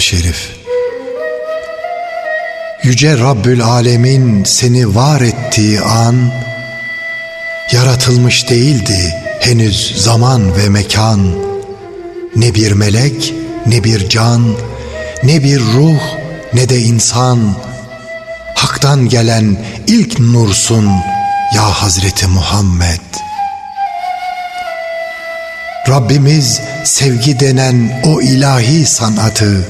Şerif. Yüce Rabbül Alemin seni var ettiği an Yaratılmış değildi henüz zaman ve mekan. Ne bir melek ne bir can Ne bir ruh ne de insan. Hak'tan gelen ilk nursun ya Hazreti Muhammed. Rabbimiz sevgi denen o ilahi sanatı,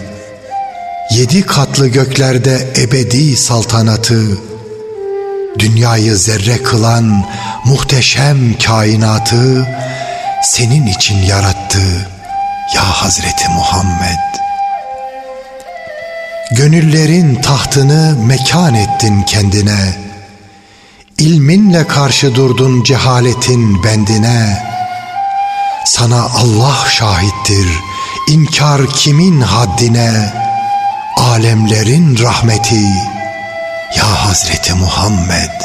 yedi katlı göklerde ebedi saltanatı, dünyayı zerre kılan muhteşem kainatı senin için yarattı ya Hazreti Muhammed. Gönüllerin tahtını mekan ettin kendine, ilminle karşı durdun cehaletin bendine.'' Sana Allah şahittir, inkar kimin haddine, alemlerin rahmeti, ya Hazreti Muhammed.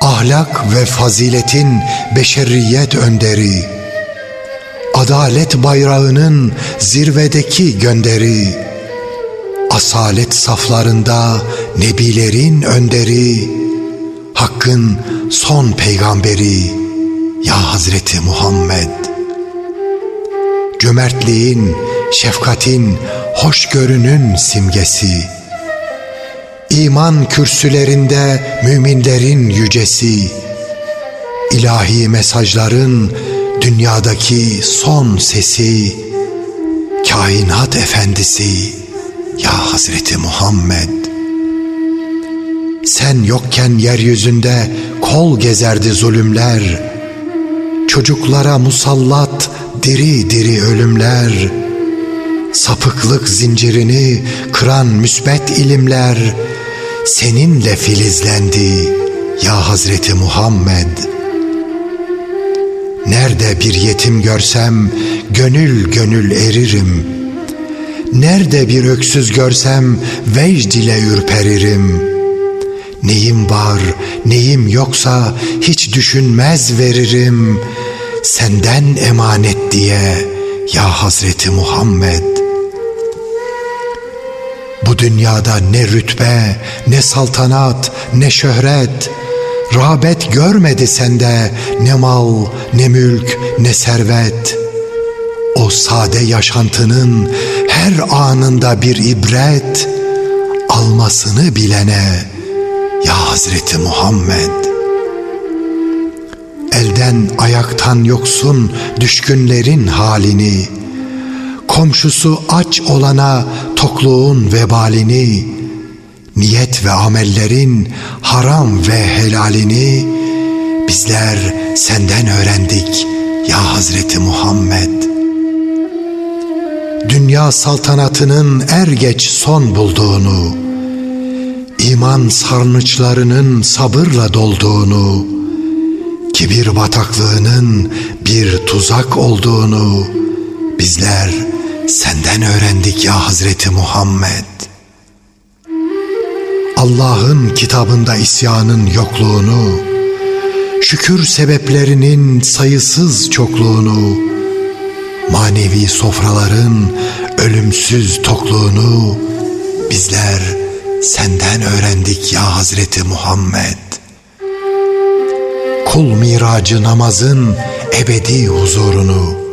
Ahlak ve faziletin beşeriyet önderi, adalet bayrağının zirvedeki gönderi, asalet saflarında nebilerin önderi, Hakkın son peygamberi, ya Hazreti Muhammed Cömertliğin, şefkatin, hoşgörünün simgesi. İman kürsülerinde müminlerin yücesi. İlahi mesajların dünyadaki son sesi. Kainat efendisi ya Hazreti Muhammed. Sen yokken yeryüzünde kol gezerdi zulümler. Çocuklara musallat diri diri ölümler, Sapıklık zincirini kıran müsbet ilimler, Seninle filizlendi ya Hazreti Muhammed. Nerede bir yetim görsem gönül gönül eririm. Nerede bir öksüz görsem vecd ile ürperirim. Neyim var, neyim yoksa hiç düşünmez veririm. Senden emanet diye ya Hazreti Muhammed. Dünyada ne rütbe, ne saltanat, ne şöhret, rağbet görmedi sende ne mal, ne mülk, ne servet. O sade yaşantının her anında bir ibret, almasını bilene, ya Hazreti Muhammed. Elden ayaktan yoksun düşkünlerin halini. Komşusu aç olana tokluğun vebalini Niyet ve amellerin haram ve helalini Bizler senden öğrendik ya Hazreti Muhammed. Dünya saltanatının er geç son bulduğunu iman sarnıçlarının sabırla dolduğunu, kibir bataklığının bir tuzak olduğunu bizler senden öğrendik ya Hazreti Muhammed. Allah'ın kitabında isyanın yokluğunu, şükür sebeplerinin sayısız çokluğunu, manevi sofraların ölümsüz tokluğunu bizler senden öğrendik ya Hazreti Muhammed. Kul miracı namazın ebedi huzurunu,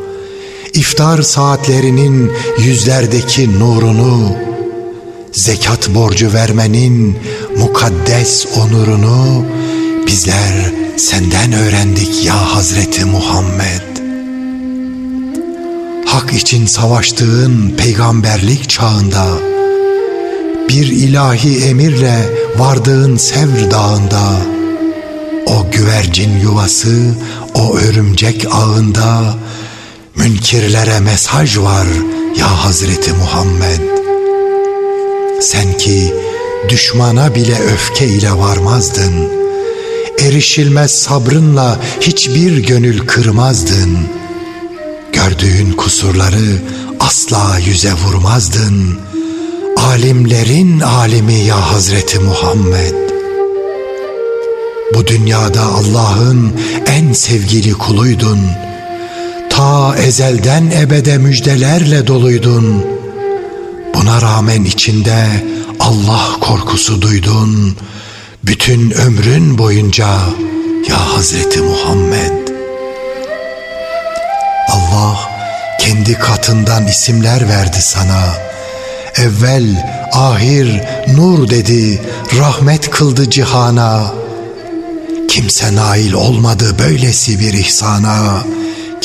iftar saatlerinin yüzlerdeki nurunu, zekat borcu vermenin mukaddes onurunu bizler senden öğrendik ya Hazreti Muhammed. Hak için savaştığın peygamberlik çağında, bir ilahi emirle vardığın Sevr dağında, o güvercin yuvası, o örümcek ağında, münkirlere mesaj var ya Hazreti Muhammed. Sen ki düşmana bile öfke ile varmazdın, erişilmez sabrınla hiçbir gönül kırmazdın, gördüğün kusurları asla yüze vurmazdın.'' alimlerin alimi ya Hazreti Muhammed. Bu dünyada Allah'ın en sevgili kuluydun. Ta ezelden ebede müjdelerle doluydun. Buna rağmen içinde Allah korkusu duydun. Bütün ömrün boyunca ya Hazreti Muhammed. Allah kendi katından isimler verdi sana. Evvel, ahir, nur dedi, rahmet kıldı cihana. Kimse nail olmadı böylesi bir ihsana.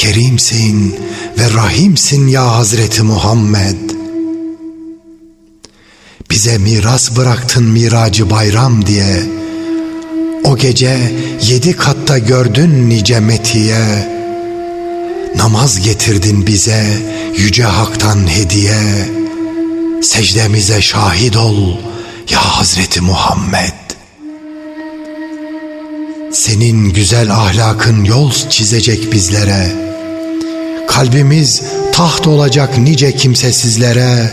Kerimsin ve rahimsin ya Hazreti Muhammed. Bize miras bıraktın miracı bayram diye. O gece yedi katta gördün nice metiye. Namaz getirdin bize yüce haktan hediye. Secdemize şahit ol ya Hazreti Muhammed. Senin güzel ahlakın yol çizecek bizlere. Kalbimiz taht olacak nice kimsesizlere.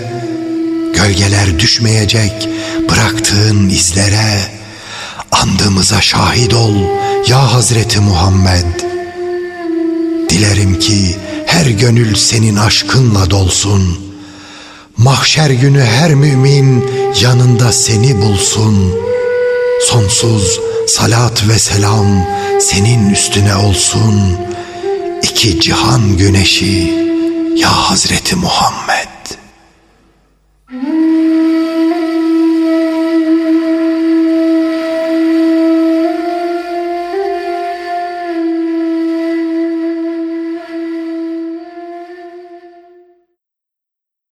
Gölgeler düşmeyecek bıraktığın izlere. Andığımıza şahit ol ya Hazreti Muhammed. Dilerim ki her gönül senin aşkınla dolsun. Mahşer günü her mümin yanında seni bulsun. Sonsuz salat ve selam senin üstüne olsun. İki cihan güneşi ya Hazreti Muhammed.